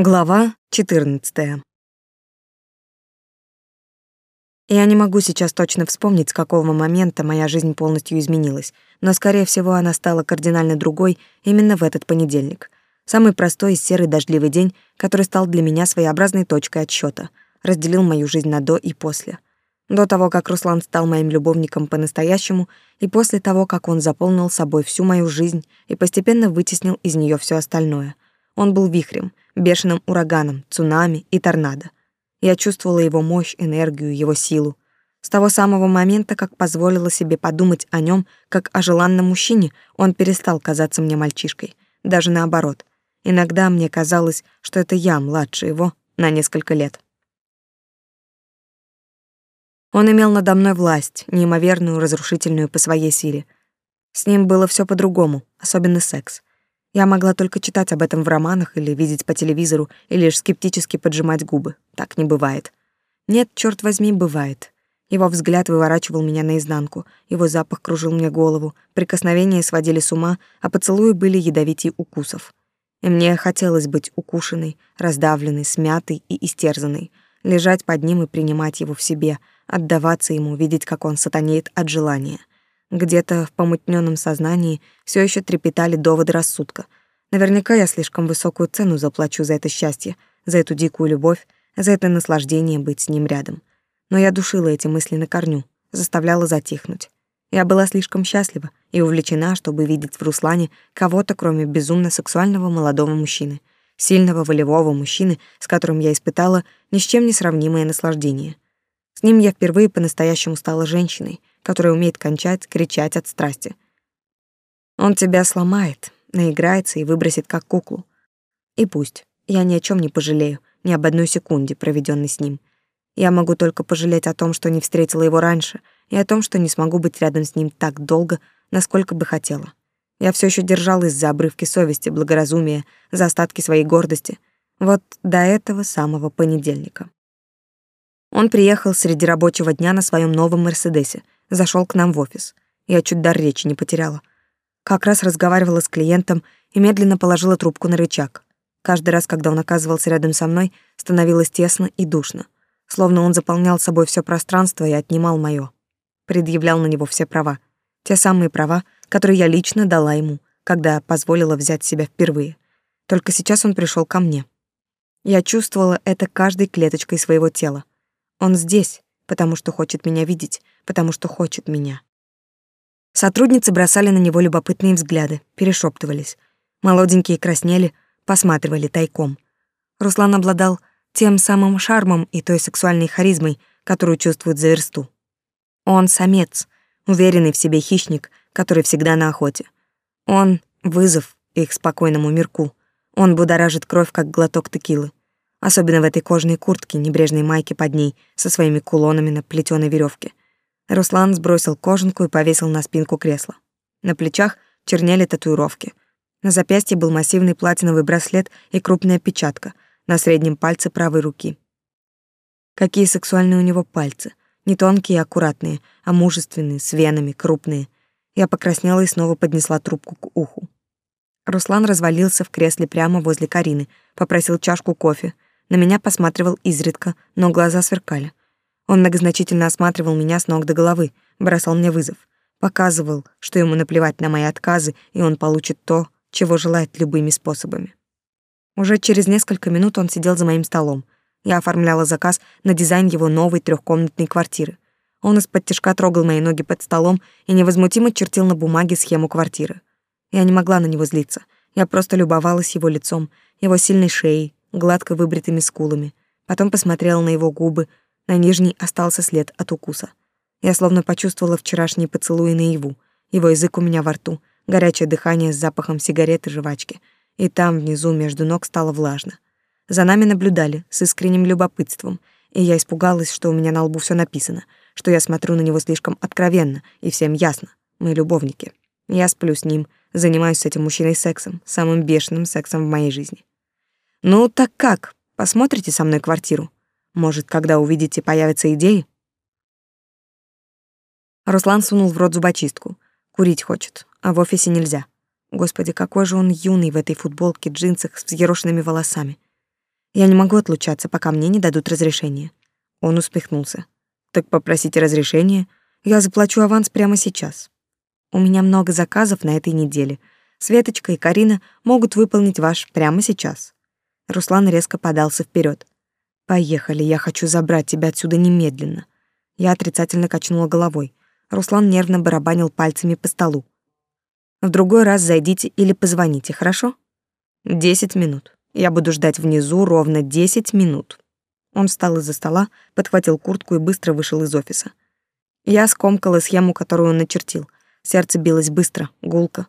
Глава 14. Я не могу сейчас точно вспомнить, с какого момента моя жизнь полностью изменилась, но, скорее всего, она стала кардинально другой именно в этот понедельник. Самый простой и серый дождливый день, который стал для меня своеобразной точкой отсчета, разделил мою жизнь на до и после. До того, как Руслан стал моим любовником по-настоящему, и после того, как он заполнил собой всю мою жизнь и постепенно вытеснил из нее все остальное. Он был вихрем — бешеным ураганом, цунами и торнадо. Я чувствовала его мощь, энергию, его силу. С того самого момента, как позволила себе подумать о нем как о желанном мужчине, он перестал казаться мне мальчишкой. Даже наоборот. Иногда мне казалось, что это я младше его на несколько лет. Он имел надо мной власть, неимоверную, разрушительную по своей силе. С ним было все по-другому, особенно секс. Я могла только читать об этом в романах или видеть по телевизору, и лишь скептически поджимать губы. Так не бывает. Нет, черт возьми, бывает. Его взгляд выворачивал меня наизнанку, его запах кружил мне голову, прикосновения сводили с ума, а поцелуи были ядовитей укусов. И мне хотелось быть укушенной, раздавленной, смятой и истерзанной, лежать под ним и принимать его в себе, отдаваться ему, видеть, как он сатанеет от желания. Где-то в помутненном сознании все еще трепетали доводы рассудка. Наверняка я слишком высокую цену заплачу за это счастье, за эту дикую любовь, за это наслаждение быть с ним рядом. Но я душила эти мысли на корню, заставляла затихнуть. Я была слишком счастлива и увлечена, чтобы видеть в Руслане кого-то, кроме безумно сексуального молодого мужчины, сильного волевого мужчины, с которым я испытала ни с чем не сравнимое наслаждение. С ним я впервые по-настоящему стала женщиной, который умеет кончать, кричать от страсти. Он тебя сломает, наиграется и выбросит как куклу. И пусть. Я ни о чем не пожалею, ни об одной секунде, проведенной с ним. Я могу только пожалеть о том, что не встретила его раньше, и о том, что не смогу быть рядом с ним так долго, насколько бы хотела. Я все еще держалась за обрывки совести, благоразумия, за остатки своей гордости. Вот до этого самого понедельника. Он приехал среди рабочего дня на своем новом Мерседесе — зашел к нам в офис. Я чуть дар речи не потеряла. Как раз разговаривала с клиентом и медленно положила трубку на рычаг. Каждый раз, когда он оказывался рядом со мной, становилось тесно и душно. Словно он заполнял собой все пространство и отнимал моё. Предъявлял на него все права. Те самые права, которые я лично дала ему, когда позволила взять себя впервые. Только сейчас он пришел ко мне. Я чувствовала это каждой клеточкой своего тела. Он здесь, потому что хочет меня видеть, потому что хочет меня. Сотрудницы бросали на него любопытные взгляды, перешептывались. Молоденькие краснели, посматривали тайком. Руслан обладал тем самым шармом и той сексуальной харизмой, которую чувствуют за версту. Он самец, уверенный в себе хищник, который всегда на охоте. Он — вызов их спокойному мирку. Он будоражит кровь, как глоток текилы. Особенно в этой кожаной куртке, небрежной майке под ней, со своими кулонами на плетеной веревке. Руслан сбросил кожанку и повесил на спинку кресла. На плечах чернели татуировки. На запястье был массивный платиновый браслет и крупная печатка на среднем пальце правой руки. Какие сексуальные у него пальцы. Не тонкие и аккуратные, а мужественные, с венами, крупные. Я покраснела и снова поднесла трубку к уху. Руслан развалился в кресле прямо возле Карины, попросил чашку кофе. На меня посматривал изредка, но глаза сверкали. Он многозначительно осматривал меня с ног до головы, бросал мне вызов, показывал, что ему наплевать на мои отказы, и он получит то, чего желает любыми способами. Уже через несколько минут он сидел за моим столом. Я оформляла заказ на дизайн его новой трехкомнатной квартиры. Он из-под тяжка трогал мои ноги под столом и невозмутимо чертил на бумаге схему квартиры. Я не могла на него злиться. Я просто любовалась его лицом, его сильной шеей, гладко выбритыми скулами. Потом посмотрела на его губы, на нижней остался след от укуса. Я словно почувствовала вчерашний поцелуй наяву. Его язык у меня во рту, горячее дыхание с запахом сигареты и жвачки. И там, внизу, между ног стало влажно. За нами наблюдали с искренним любопытством, и я испугалась, что у меня на лбу все написано, что я смотрю на него слишком откровенно, и всем ясно. Мы любовники. Я сплю с ним, занимаюсь с этим мужчиной сексом, самым бешеным сексом в моей жизни. Ну так как? Посмотрите со мной квартиру? Может, когда увидите, появятся идеи? Руслан сунул в рот зубочистку. Курить хочет, а в офисе нельзя. Господи, какой же он юный в этой футболке, джинсах с взъерошенными волосами. Я не могу отлучаться, пока мне не дадут разрешения. Он усмехнулся. Так попросите разрешения, я заплачу аванс прямо сейчас. У меня много заказов на этой неделе. Светочка и Карина могут выполнить ваш прямо сейчас. Руслан резко подался вперед. Поехали, я хочу забрать тебя отсюда немедленно. Я отрицательно качнула головой. Руслан нервно барабанил пальцами по столу. В другой раз зайдите или позвоните, хорошо? Десять минут. Я буду ждать внизу ровно десять минут. Он встал из-за стола, подхватил куртку и быстро вышел из офиса. Я скомкала схему, которую он начертил. Сердце билось быстро, гулко.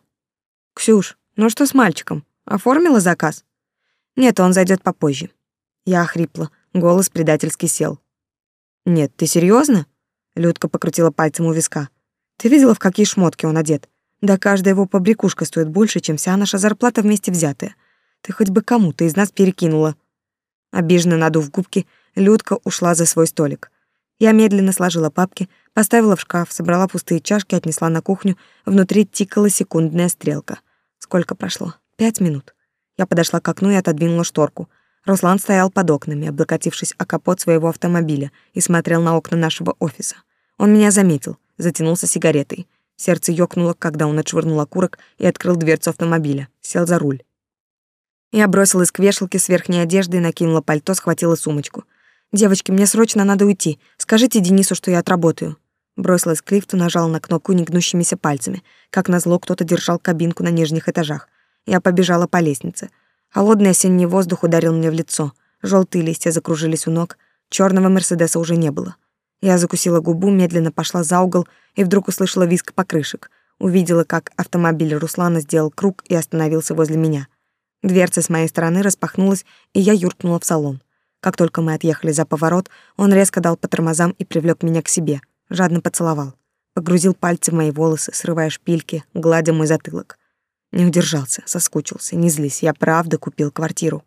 «Ксюш, ну что с мальчиком? Оформила заказ?» «Нет, он зайдет попозже». Я охрипла, голос предательски сел. «Нет, ты серьезно? Людка покрутила пальцем у виска. «Ты видела, в какие шмотки он одет? Да каждая его побрякушка стоит больше, чем вся наша зарплата вместе взятая. Ты хоть бы кому-то из нас перекинула». Обиженно надув губки, Людка ушла за свой столик. Я медленно сложила папки, поставила в шкаф, собрала пустые чашки, отнесла на кухню. Внутри тикала секундная стрелка. Сколько прошло? Пять минут. Я подошла к окну и отодвинула шторку. Руслан стоял под окнами, облокотившись о капот своего автомобиля, и смотрел на окна нашего офиса. Он меня заметил, затянулся сигаретой. Сердце ёкнуло, когда он отшвырнул окурок и открыл дверцу автомобиля, сел за руль. Я бросилась к вешалке с верхней одеждой, накинула пальто, схватила сумочку — «Девочки, мне срочно надо уйти. Скажите Денису, что я отработаю». Бросилась к лифту, нажала на кнопку негнущимися пальцами. Как назло, кто-то держал кабинку на нижних этажах. Я побежала по лестнице. Холодный осенний воздух ударил мне в лицо. Желтые листья закружились у ног. Черного Мерседеса уже не было. Я закусила губу, медленно пошла за угол и вдруг услышала визг покрышек. Увидела, как автомобиль Руслана сделал круг и остановился возле меня. Дверца с моей стороны распахнулась, и я юркнула в салон. Как только мы отъехали за поворот, он резко дал по тормозам и привлек меня к себе, жадно поцеловал. Погрузил пальцы в мои волосы, срывая шпильки, гладя мой затылок. Не удержался, соскучился, не злись, я правда купил квартиру.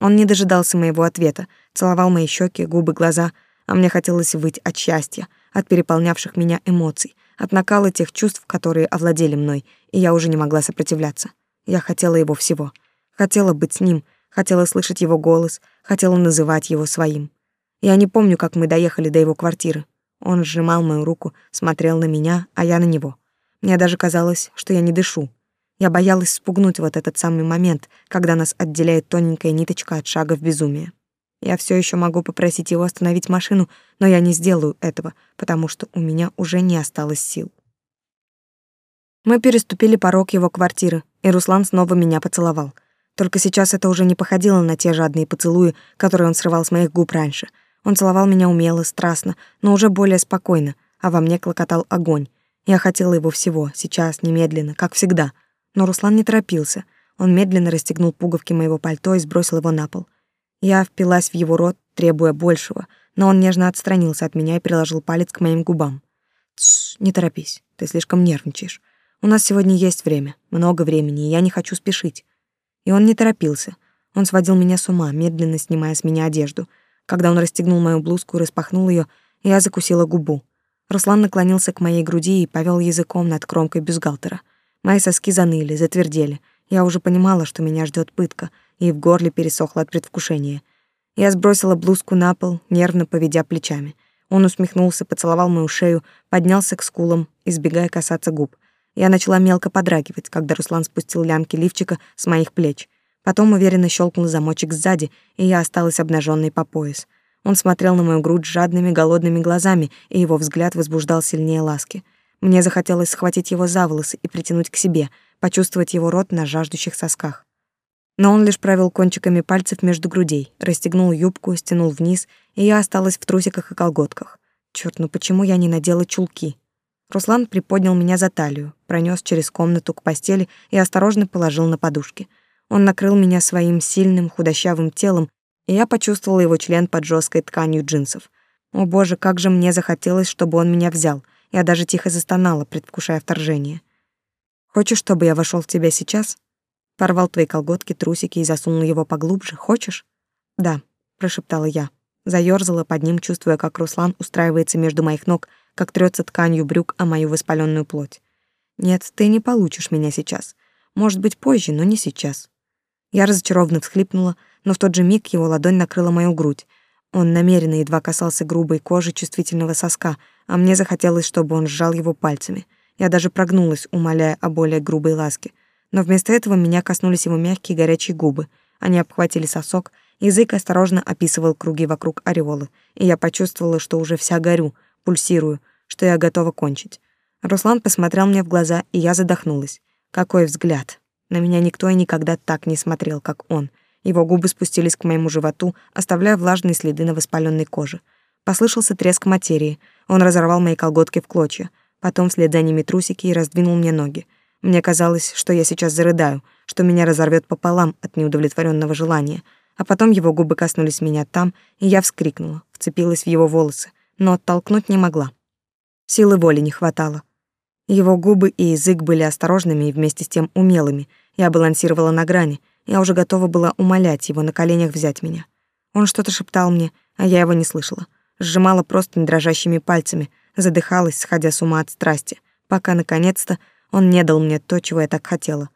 Он не дожидался моего ответа, целовал мои щеки, губы, глаза, а мне хотелось выть от счастья, от переполнявших меня эмоций, от накала тех чувств, которые овладели мной, и я уже не могла сопротивляться. Я хотела его всего. Хотела быть с ним — хотела слышать его голос, хотела называть его своим. Я не помню, как мы доехали до его квартиры. Он сжимал мою руку, смотрел на меня, а я на него. Мне даже казалось, что я не дышу. Я боялась спугнуть вот этот самый момент, когда нас отделяет тоненькая ниточка от шага в безумие. Я все еще могу попросить его остановить машину, но я не сделаю этого, потому что у меня уже не осталось сил. Мы переступили порог его квартиры, и Руслан снова меня поцеловал — только сейчас это уже не походило на те жадные поцелуи, которые он срывал с моих губ раньше. Он целовал меня умело, страстно, но уже более спокойно, а во мне клокотал огонь. Я хотела его всего, сейчас, немедленно, как всегда. Но Руслан не торопился. Он медленно расстегнул пуговки моего пальто и сбросил его на пол. Я впилась в его рот, требуя большего, но он нежно отстранился от меня и приложил палец к моим губам. «Тссс, не торопись, ты слишком нервничаешь. У нас сегодня есть время, много времени, и я не хочу спешить. И он не торопился. Он сводил меня с ума, медленно снимая с меня одежду. Когда он расстегнул мою блузку и распахнул ее, я закусила губу. Руслан наклонился к моей груди и повел языком над кромкой бюстгальтера. Мои соски заныли, затвердели. Я уже понимала, что меня ждет пытка, и в горле пересохло от предвкушения. Я сбросила блузку на пол, нервно поведя плечами. Он усмехнулся, поцеловал мою шею, поднялся к скулам, избегая касаться губ. Я начала мелко подрагивать, когда Руслан спустил лямки лифчика с моих плеч. Потом уверенно щелкнул замочек сзади, и я осталась обнаженной по пояс. Он смотрел на мою грудь жадными, голодными глазами, и его взгляд возбуждал сильнее ласки. Мне захотелось схватить его за волосы и притянуть к себе, почувствовать его рот на жаждущих сосках. Но он лишь провел кончиками пальцев между грудей, расстегнул юбку, стянул вниз, и я осталась в трусиках и колготках. Чёрт, ну почему я не надела чулки? Руслан приподнял меня за талию, пронес через комнату к постели и осторожно положил на подушки. Он накрыл меня своим сильным худощавым телом, и я почувствовала его член под жесткой тканью джинсов. О боже, как же мне захотелось, чтобы он меня взял. Я даже тихо застонала, предвкушая вторжение. Хочешь, чтобы я вошел в тебя сейчас? Порвал твои колготки, трусики и засунул его поглубже. Хочешь? Да, прошептала я. Заёрзала под ним, чувствуя, как Руслан устраивается между моих ног как трется тканью брюк о мою воспаленную плоть. Нет, ты не получишь меня сейчас. Может быть, позже, но не сейчас. Я разочарованно всхлипнула, но в тот же миг его ладонь накрыла мою грудь. Он намеренно едва касался грубой кожи чувствительного соска, а мне захотелось, чтобы он сжал его пальцами. Я даже прогнулась, умоляя о более грубой ласке. Но вместо этого меня коснулись его мягкие горячие губы. Они обхватили сосок, язык осторожно описывал круги вокруг ореолы, и я почувствовала, что уже вся горю, пульсирую, что я готова кончить. Руслан посмотрел мне в глаза, и я задохнулась. Какой взгляд! На меня никто и никогда так не смотрел, как он. Его губы спустились к моему животу, оставляя влажные следы на воспаленной коже. Послышался треск материи. Он разорвал мои колготки в клочья. Потом вслед за ними трусики и раздвинул мне ноги. Мне казалось, что я сейчас зарыдаю, что меня разорвет пополам от неудовлетворенного желания. А потом его губы коснулись меня там, и я вскрикнула, вцепилась в его волосы, но оттолкнуть не могла. Силы воли не хватало. Его губы и язык были осторожными и вместе с тем умелыми. Я балансировала на грани. Я уже готова была умолять его на коленях взять меня. Он что-то шептал мне, а я его не слышала. Сжимала просто дрожащими пальцами, задыхалась, сходя с ума от страсти, пока наконец-то он не дал мне то, чего я так хотела.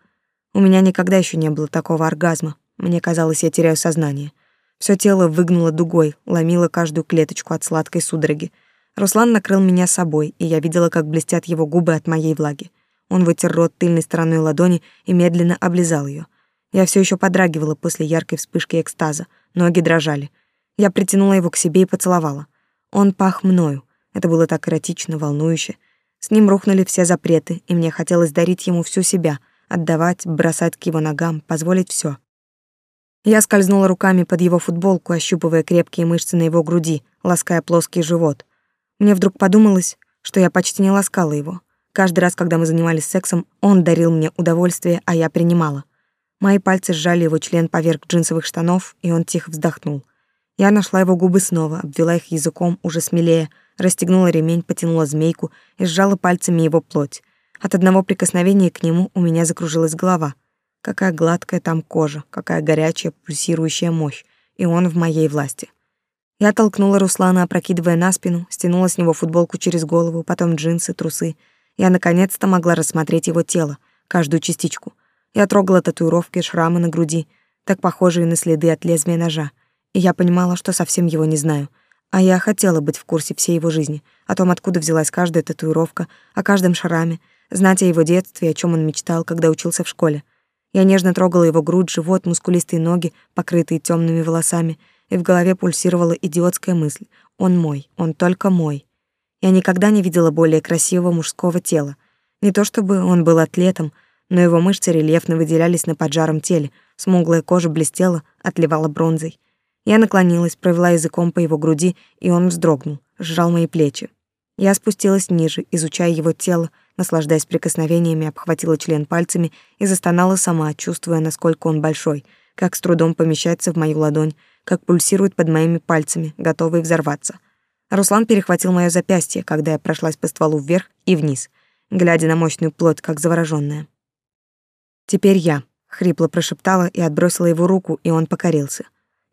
У меня никогда еще не было такого оргазма. Мне казалось, я теряю сознание. Все тело выгнуло дугой, ломило каждую клеточку от сладкой судороги. Руслан накрыл меня собой, и я видела, как блестят его губы от моей влаги. Он вытер рот тыльной стороной ладони и медленно облизал ее. Я все еще подрагивала после яркой вспышки экстаза, ноги дрожали. Я притянула его к себе и поцеловала. Он пах мною. Это было так эротично, волнующе. С ним рухнули все запреты, и мне хотелось дарить ему всю себя, отдавать, бросать к его ногам, позволить все. Я скользнула руками под его футболку, ощупывая крепкие мышцы на его груди, лаская плоский живот — мне вдруг подумалось, что я почти не ласкала его. Каждый раз, когда мы занимались сексом, он дарил мне удовольствие, а я принимала. Мои пальцы сжали его член поверх джинсовых штанов, и он тихо вздохнул. Я нашла его губы снова, обвела их языком уже смелее, расстегнула ремень, потянула змейку и сжала пальцами его плоть. От одного прикосновения к нему у меня закружилась голова. Какая гладкая там кожа, какая горячая, пульсирующая мощь, и он в моей власти. Я толкнула Руслана, опрокидывая на спину, стянула с него футболку через голову, потом джинсы, трусы. Я наконец-то могла рассмотреть его тело, каждую частичку. Я трогала татуировки, шрамы на груди, так похожие на следы от лезвия ножа. И я понимала, что совсем его не знаю. А я хотела быть в курсе всей его жизни, о том, откуда взялась каждая татуировка, о каждом шраме, знать о его детстве, о чем он мечтал, когда учился в школе. Я нежно трогала его грудь, живот, мускулистые ноги, покрытые темными волосами — и в голове пульсировала идиотская мысль. Он мой, он только мой. Я никогда не видела более красивого мужского тела. Не то чтобы он был атлетом, но его мышцы рельефно выделялись на поджаром теле, смуглая кожа блестела, отливала бронзой. Я наклонилась, провела языком по его груди, и он вздрогнул, сжал мои плечи. Я спустилась ниже, изучая его тело, наслаждаясь прикосновениями, обхватила член пальцами и застонала сама, чувствуя, насколько он большой, как с трудом помещается в мою ладонь, как пульсирует под моими пальцами, готовый взорваться. Руслан перехватил моё запястье, когда я прошлась по стволу вверх и вниз, глядя на мощную плоть, как заворожённая. «Теперь я», — хрипло прошептала и отбросила его руку, и он покорился.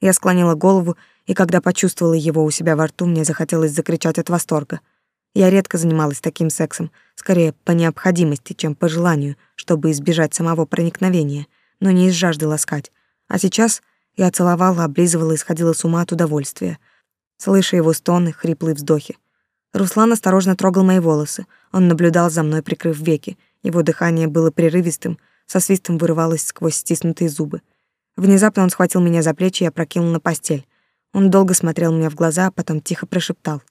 Я склонила голову, и когда почувствовала его у себя во рту, мне захотелось закричать от восторга. Я редко занималась таким сексом, скорее по необходимости, чем по желанию, чтобы избежать самого проникновения, но не из жажды ласкать. А сейчас я целовала, облизывала и сходила с ума от удовольствия, слыша его стоны, хриплые вздохи. Руслан осторожно трогал мои волосы. Он наблюдал за мной, прикрыв веки. Его дыхание было прерывистым, со свистом вырывалось сквозь стиснутые зубы. Внезапно он схватил меня за плечи и опрокинул на постель. Он долго смотрел мне в глаза, а потом тихо прошептал: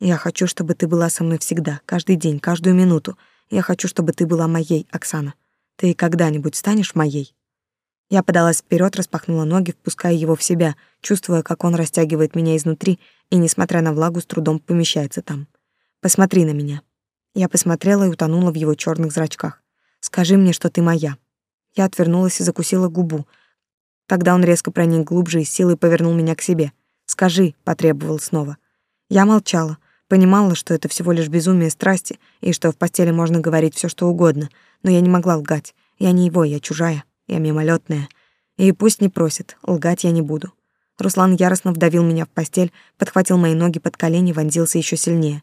"Я хочу, чтобы ты была со мной всегда, каждый день, каждую минуту. Я хочу, чтобы ты была моей, Оксана. Ты когда-нибудь станешь моей?" Я подалась вперед, распахнула ноги, впуская его в себя, чувствуя, как он растягивает меня изнутри и, несмотря на влагу, с трудом помещается там. «Посмотри на меня». Я посмотрела и утонула в его черных зрачках. «Скажи мне, что ты моя». Я отвернулась и закусила губу. Тогда он резко проник глубже и силой повернул меня к себе. «Скажи», — потребовал снова. Я молчала, понимала, что это всего лишь безумие страсти и что в постели можно говорить все, что угодно, но я не могла лгать. Я не его, я чужая. Я мимолетная. И пусть не просит, лгать я не буду. Руслан яростно вдавил меня в постель, подхватил мои ноги под колени, вонзился еще сильнее.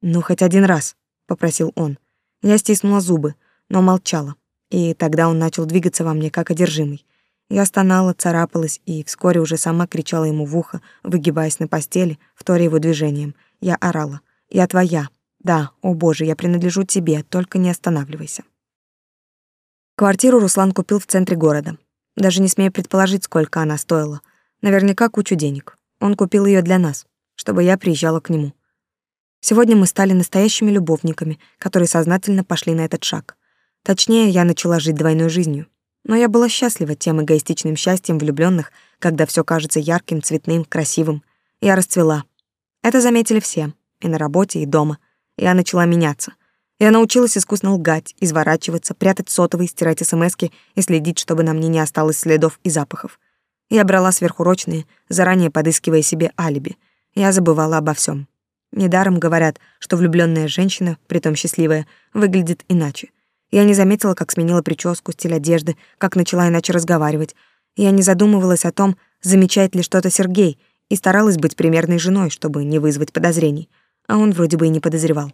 «Ну, хоть один раз», — попросил он. Я стиснула зубы, но молчала. И тогда он начал двигаться во мне, как одержимый. Я стонала, царапалась и вскоре уже сама кричала ему в ухо, выгибаясь на постели, вторя его движением. Я орала. «Я твоя. Да, о боже, я принадлежу тебе, только не останавливайся». Квартиру Руслан купил в центре города. Даже не смею предположить, сколько она стоила. Наверняка кучу денег. Он купил ее для нас, чтобы я приезжала к нему. Сегодня мы стали настоящими любовниками, которые сознательно пошли на этот шаг. Точнее, я начала жить двойной жизнью. Но я была счастлива тем эгоистичным счастьем влюбленных, когда все кажется ярким, цветным, красивым. Я расцвела. Это заметили все, и на работе, и дома. Я начала меняться. Я научилась искусно лгать, изворачиваться, прятать сотовый, стирать смски и следить, чтобы на мне не осталось следов и запахов. Я брала сверхурочные, заранее подыскивая себе алиби. Я забывала обо всем. Недаром говорят, что влюбленная женщина, притом счастливая, выглядит иначе. Я не заметила, как сменила прическу, стиль одежды, как начала иначе разговаривать. Я не задумывалась о том, замечает ли что-то Сергей, и старалась быть примерной женой, чтобы не вызвать подозрений. А он вроде бы и не подозревал.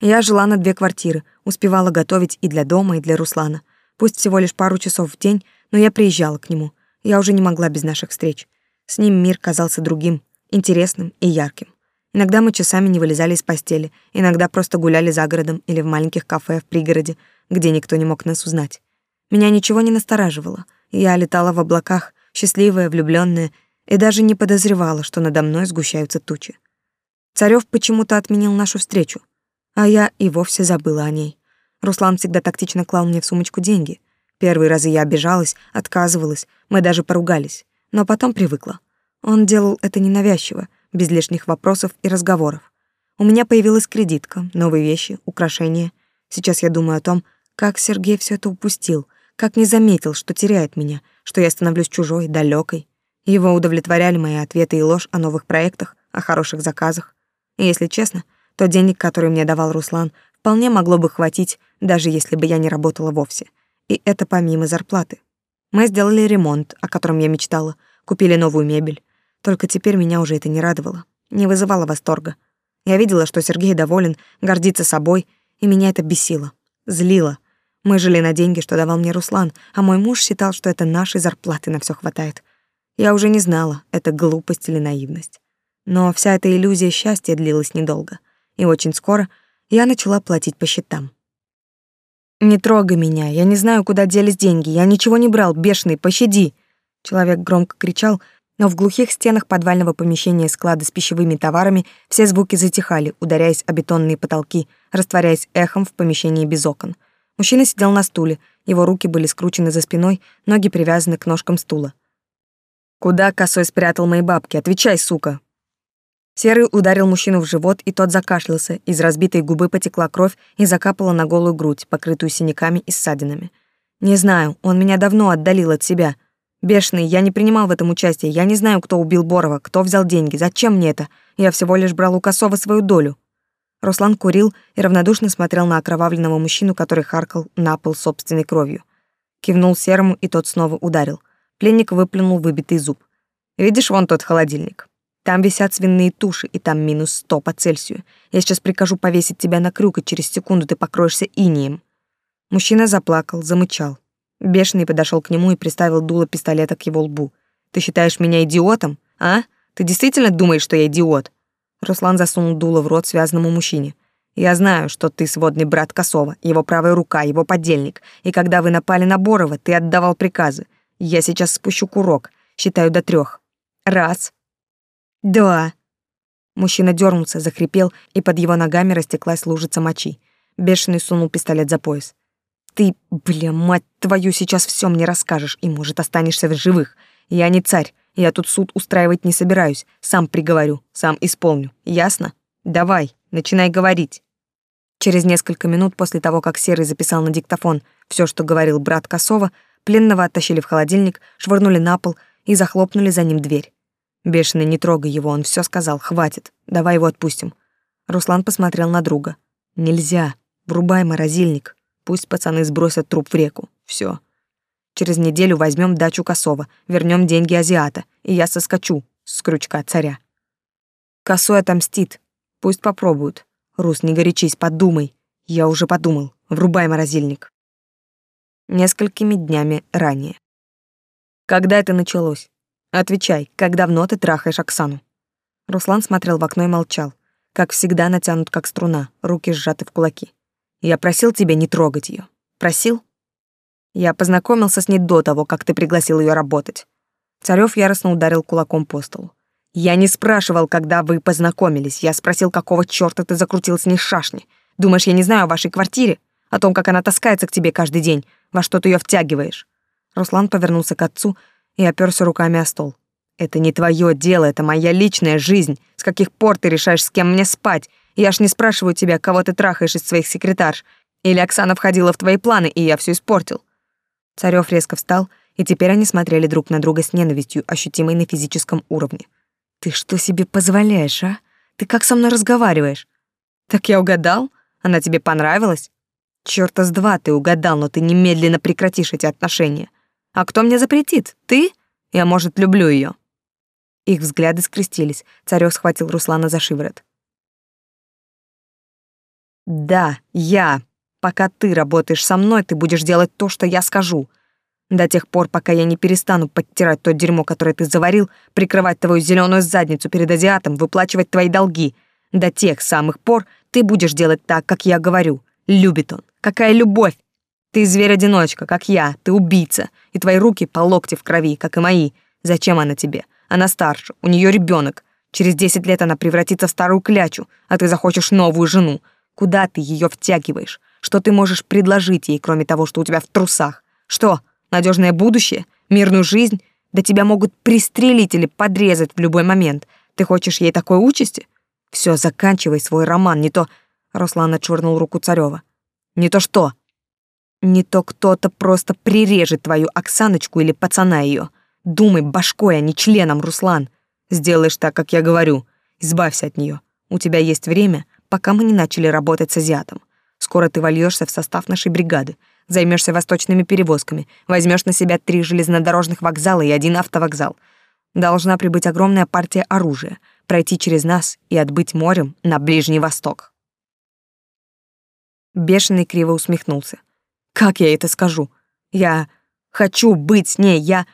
Я жила на две квартиры, успевала готовить и для дома, и для Руслана. Пусть всего лишь пару часов в день, но я приезжала к нему. Я уже не могла без наших встреч. С ним мир казался другим, интересным и ярким. Иногда мы часами не вылезали из постели, иногда просто гуляли за городом или в маленьких кафе в пригороде, где никто не мог нас узнать. Меня ничего не настораживало. Я летала в облаках, счастливая, влюбленная, и даже не подозревала, что надо мной сгущаются тучи. Царёв почему-то отменил нашу встречу, а я и вовсе забыла о ней. Руслан всегда тактично клал мне в сумочку деньги. Первые разы я обижалась, отказывалась, мы даже поругались, но потом привыкла. Он делал это ненавязчиво, без лишних вопросов и разговоров. У меня появилась кредитка, новые вещи, украшения. Сейчас я думаю о том, как Сергей все это упустил, как не заметил, что теряет меня, что я становлюсь чужой, далекой. Его удовлетворяли мои ответы и ложь о новых проектах, о хороших заказах. И если честно, то денег, которые мне давал Руслан, вполне могло бы хватить, даже если бы я не работала вовсе. И это помимо зарплаты. Мы сделали ремонт, о котором я мечтала, купили новую мебель, только теперь меня уже это не радовало, не вызывало восторга. Я видела, что Сергей доволен, гордится собой, и меня это бесило, злило. Мы жили на деньги, что давал мне Руслан, а мой муж считал, что это нашей зарплаты на все хватает. Я уже не знала, это глупость или наивность. Но вся эта иллюзия счастья длилась недолго, и очень скоро я начала платить по счетам. «Не трогай меня, я не знаю, куда делись деньги, я ничего не брал, бешеный, пощади!» Человек громко кричал, но в глухих стенах подвального помещения склада с пищевыми товарами все звуки затихали, ударяясь о бетонные потолки, растворяясь эхом в помещении без окон. Мужчина сидел на стуле, его руки были скручены за спиной, ноги привязаны к ножкам стула. «Куда косой спрятал мои бабки? Отвечай, сука!» Серый ударил мужчину в живот, и тот закашлялся, из разбитой губы потекла кровь и закапала на голую грудь, покрытую синяками и ссадинами. «Не знаю, он меня давно отдалил от себя», Бешеный, я не принимал в этом участие. Я не знаю, кто убил Борова, кто взял деньги. Зачем мне это? Я всего лишь брал у Косова свою долю. Руслан курил и равнодушно смотрел на окровавленного мужчину, который харкал на пол собственной кровью. Кивнул Серому, и тот снова ударил. Пленник выплюнул выбитый зуб. «Видишь вон тот холодильник? Там висят свиные туши, и там минус сто по Цельсию. Я сейчас прикажу повесить тебя на крюк, и через секунду ты покроешься инием». Мужчина заплакал, замычал. Бешеный подошел к нему и приставил дуло пистолета к его лбу. «Ты считаешь меня идиотом, а? Ты действительно думаешь, что я идиот?» Руслан засунул дуло в рот связанному мужчине. «Я знаю, что ты сводный брат Косова, его правая рука, его подельник. И когда вы напали на Борова, ты отдавал приказы. Я сейчас спущу курок, считаю до трех. Раз. Два». Мужчина дернулся, захрипел, и под его ногами растеклась лужица мочи. Бешеный сунул пистолет за пояс. Ты, бля, мать твою, сейчас все мне расскажешь, и, может, останешься в живых. Я не царь, я тут суд устраивать не собираюсь. Сам приговорю, сам исполню. Ясно? Давай, начинай говорить. Через несколько минут после того, как Серый записал на диктофон все, что говорил брат Косова, пленного оттащили в холодильник, швырнули на пол и захлопнули за ним дверь. Бешеный, не трогай его, он все сказал, хватит, давай его отпустим. Руслан посмотрел на друга. Нельзя, врубай морозильник. Пусть пацаны сбросят труп в реку. Все. Через неделю возьмем дачу Косова, вернем деньги азиата, и я соскочу с крючка царя. Косой отомстит. Пусть попробуют. Рус, не горячись, подумай. Я уже подумал. Врубай морозильник. Несколькими днями ранее. Когда это началось? Отвечай, как давно ты трахаешь Оксану? Руслан смотрел в окно и молчал. Как всегда натянут как струна, руки сжаты в кулаки. Я просил тебя не трогать ее. Просил? Я познакомился с ней до того, как ты пригласил ее работать. Царёв яростно ударил кулаком по столу. Я не спрашивал, когда вы познакомились. Я спросил, какого чёрта ты закрутил с ней шашни. Думаешь, я не знаю о вашей квартире? О том, как она таскается к тебе каждый день, во что ты её втягиваешь? Руслан повернулся к отцу и опёрся руками о стол. Это не твое дело, это моя личная жизнь. С каких пор ты решаешь, с кем мне спать? Я ж не спрашиваю тебя, кого ты трахаешь из своих секретарш. Или Оксана входила в твои планы, и я все испортил. Царёв резко встал, и теперь они смотрели друг на друга с ненавистью, ощутимой на физическом уровне. Ты что себе позволяешь, а? Ты как со мной разговариваешь? Так я угадал? Она тебе понравилась? Чёрта с два ты угадал, но ты немедленно прекратишь эти отношения. А кто мне запретит? Ты? Я, может, люблю её. Их взгляды скрестились. Царёв схватил Руслана за шиворот. «Да, я. Пока ты работаешь со мной, ты будешь делать то, что я скажу. До тех пор, пока я не перестану подтирать то дерьмо, которое ты заварил, прикрывать твою зеленую задницу перед азиатом, выплачивать твои долги. До тех самых пор ты будешь делать так, как я говорю. Любит он. Какая любовь! Ты зверь-одиночка, как я, ты убийца, и твои руки по локти в крови, как и мои. Зачем она тебе? Она старше, у нее ребенок. Через десять лет она превратится в старую клячу, а ты захочешь новую жену. Куда ты ее втягиваешь? Что ты можешь предложить ей, кроме того, что у тебя в трусах? Что, надежное будущее? Мирную жизнь? Да тебя могут пристрелить или подрезать в любой момент. Ты хочешь ей такой участи? Все, заканчивай свой роман, не то... Руслан отшвырнул руку Царева. Не то что? Не то кто-то просто прирежет твою Оксаночку или пацана ее. Думай башкой, а не членом, Руслан. Сделаешь так, как я говорю. Избавься от нее. У тебя есть время, пока мы не начали работать с азиатом. Скоро ты вольешься в состав нашей бригады, займешься восточными перевозками, возьмешь на себя три железнодорожных вокзала и один автовокзал. Должна прибыть огромная партия оружия, пройти через нас и отбыть морем на Ближний Восток. Бешеный криво усмехнулся. Как я это скажу? Я хочу быть с ней, я...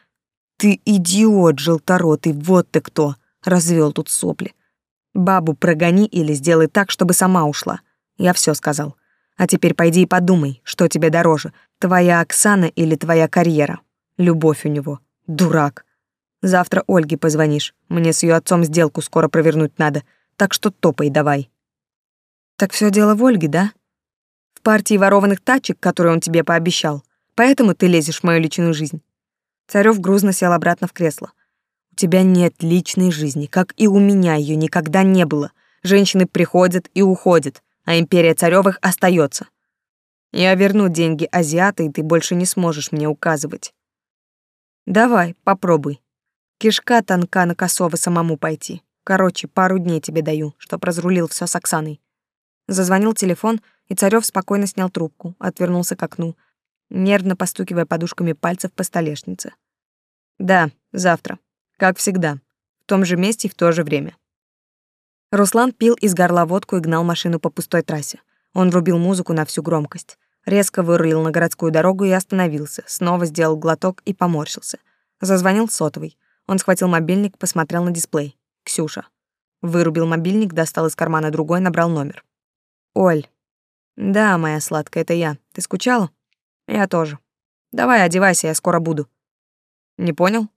«Ты идиот, желторотый, вот ты кто!» — развел тут сопли. «Бабу прогони или сделай так, чтобы сама ушла. Я все сказал. А теперь пойди и подумай, что тебе дороже, твоя Оксана или твоя карьера. Любовь у него. Дурак. Завтра Ольге позвонишь. Мне с ее отцом сделку скоро провернуть надо, так что топай давай». «Так все дело в Ольге, да? В партии ворованных тачек, которые он тебе пообещал. Поэтому ты лезешь в мою личную жизнь. Царёв грузно сел обратно в кресло. Тебя нет личной жизни, как и у меня ее никогда не было. Женщины приходят и уходят, а империя Царёвых остается. Я верну деньги азиата, и ты больше не сможешь мне указывать. Давай, попробуй. Кишка тонка на косово самому пойти. Короче, пару дней тебе даю, чтоб разрулил все с Оксаной. Зазвонил телефон, и Царёв спокойно снял трубку, отвернулся к окну, нервно постукивая подушками пальцев по столешнице. «Да, завтра. Как всегда. В том же месте и в то же время». Руслан пил из горла водку и гнал машину по пустой трассе. Он врубил музыку на всю громкость. Резко вырулил на городскую дорогу и остановился. Снова сделал глоток и поморщился. Зазвонил сотовый. Он схватил мобильник, посмотрел на дисплей. «Ксюша». Вырубил мобильник, достал из кармана другой, набрал номер. «Оль». «Да, моя сладкая, это я. Ты скучала?» Я тоже. Давай, одевайся, я скоро буду. Не понял?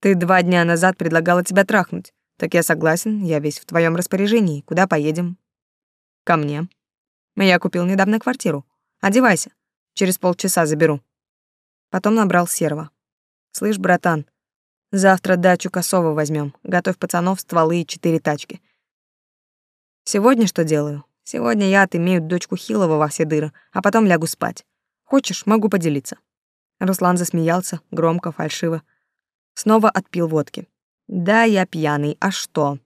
Ты два дня назад предлагала тебя трахнуть. Так я согласен, я весь в твоем распоряжении. Куда поедем? Ко мне. Я купил недавно квартиру. Одевайся. Через полчаса заберу. Потом набрал Серого. Слышь, братан, завтра дачу Косово возьмем. Готовь пацанов, стволы и четыре тачки. Сегодня что делаю? Сегодня я отымею дочку Хилова во все дыры, а потом лягу спать. Хочешь, могу поделиться. Руслан засмеялся, громко, фальшиво. Снова отпил водки. Да, я пьяный, а что?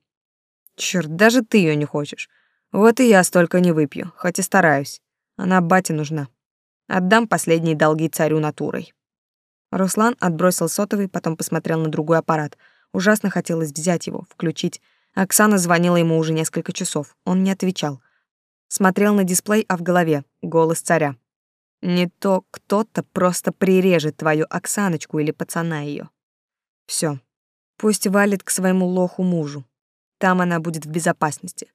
Чёрт, даже ты её не хочешь. Вот и я столько не выпью, хоть и стараюсь. Она бате нужна. Отдам последние долги царю натурой. Руслан отбросил сотовый, потом посмотрел на другой аппарат. Ужасно хотелось взять его, включить. Оксана звонила ему уже несколько часов. Он не отвечал. Смотрел на дисплей, а в голове — голос царя. Не то кто-то просто прирежет твою Оксаночку или пацана ее. Все. Пусть валит к своему лоху мужу. Там она будет в безопасности.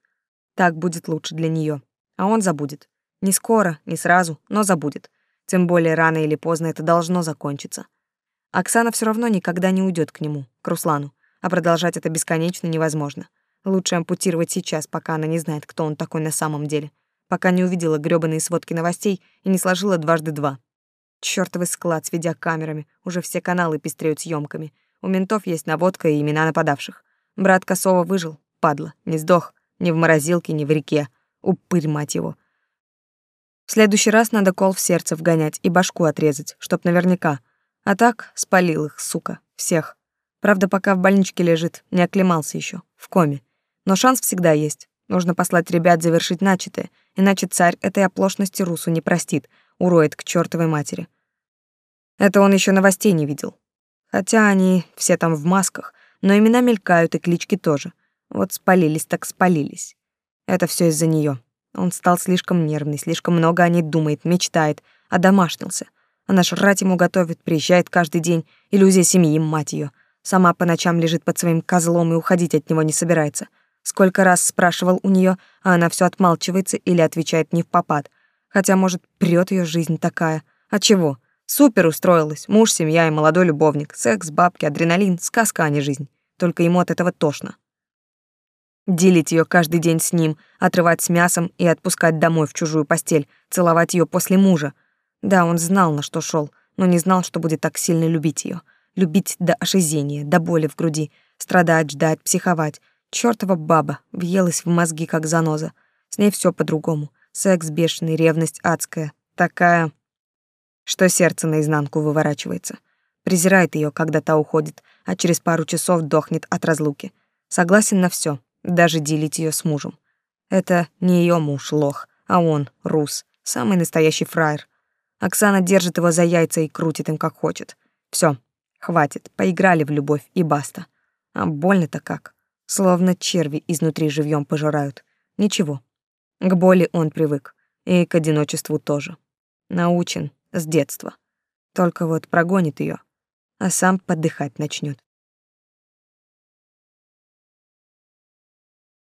Так будет лучше для нее. А он забудет. Не скоро, не сразу, но забудет. Тем более рано или поздно это должно закончиться. Оксана все равно никогда не уйдет к нему, к Руслану, а продолжать это бесконечно невозможно. Лучше ампутировать сейчас, пока она не знает, кто он такой на самом деле, пока не увидела грёбаные сводки новостей и не сложила дважды два. Чёртовый склад с видеокамерами, уже все каналы пестреют съемками. У ментов есть наводка и имена нападавших. Брат Косова выжил, падла, не сдох, ни в морозилке, ни в реке. Упырь, мать его. В следующий раз надо кол в сердце вгонять и башку отрезать, чтоб наверняка. А так спалил их, сука, всех. Правда, пока в больничке лежит, не оклемался еще, в коме. Но шанс всегда есть. Нужно послать ребят завершить начатое, иначе царь этой оплошности Русу не простит, уроет к чертовой матери. Это он еще новостей не видел. Хотя они все там в масках, но имена мелькают и клички тоже. Вот спалились так спалились. Это все из-за нее. Он стал слишком нервный, слишком много о ней думает, мечтает, а домашнился. Она жрать ему готовит, приезжает каждый день. Иллюзия семьи, мать ее. Сама по ночам лежит под своим козлом и уходить от него не собирается. Сколько раз спрашивал у нее, а она все отмалчивается или отвечает не в попад. Хотя, может, прет ее жизнь такая. А чего? Супер устроилась. Муж, семья и молодой любовник. Секс, бабки, адреналин. Сказка, а не жизнь. Только ему от этого тошно. Делить ее каждый день с ним, отрывать с мясом и отпускать домой в чужую постель, целовать ее после мужа. Да, он знал, на что шел, но не знал, что будет так сильно любить ее любить до ошизения, до боли в груди, страдать, ждать, психовать. Чёртова баба въелась в мозги, как заноза. С ней все по-другому. Секс бешеный, ревность адская. Такая, что сердце наизнанку выворачивается. Презирает ее, когда та уходит, а через пару часов дохнет от разлуки. Согласен на все, даже делить ее с мужем. Это не ее муж, лох, а он, рус, самый настоящий фраер. Оксана держит его за яйца и крутит им как хочет. Все, Хватит, поиграли в любовь и баста. А больно-то как. Словно черви изнутри живьем пожирают. Ничего. К боли он привык. И к одиночеству тоже. Научен с детства. Только вот прогонит ее, а сам подыхать начнет.